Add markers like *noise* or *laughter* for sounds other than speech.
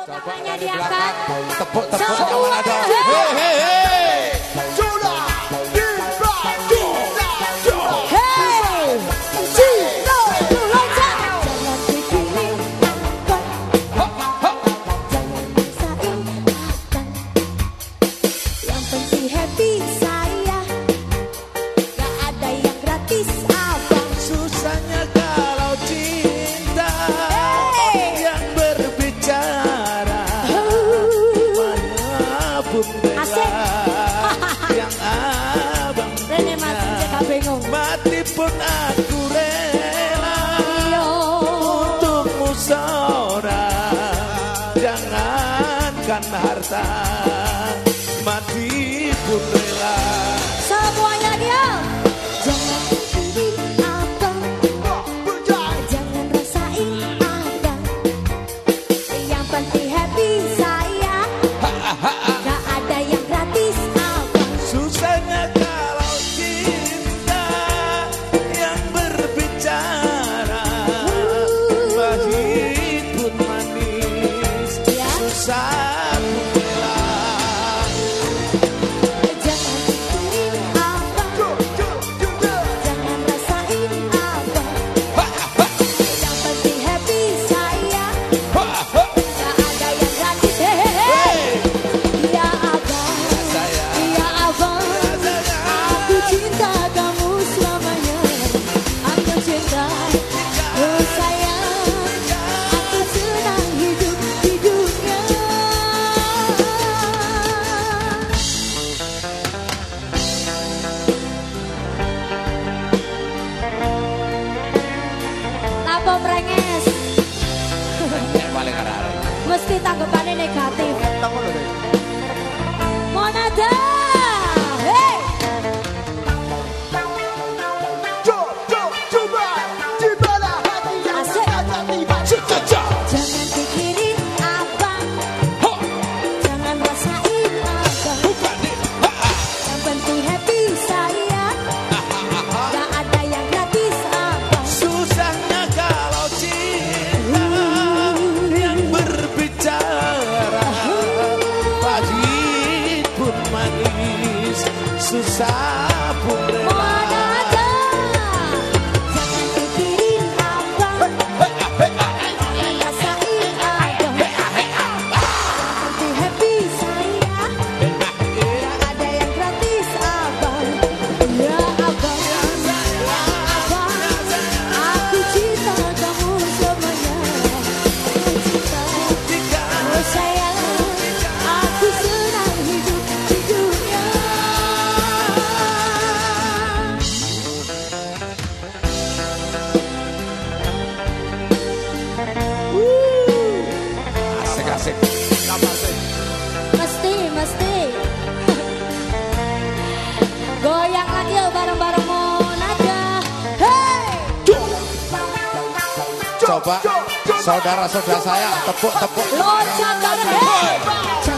Tepuk tangannya diangkat. Tepuk-tepuk tangan ada. Hei, hei, hei. pun Asik. yang abang. Rene Martin ya. gak bingung. Mati pun aku rela. Untukmu seorang. Jangankan harta. Mati pun mesti tanggapannya negatif. Mona país, sus. masih Mesti, mesti. *laughs* Goyang lagi yuk bareng-bareng Monaja Hey! Coba saudara-saudara saya tepuk-tepuk. Loncat kalian hey!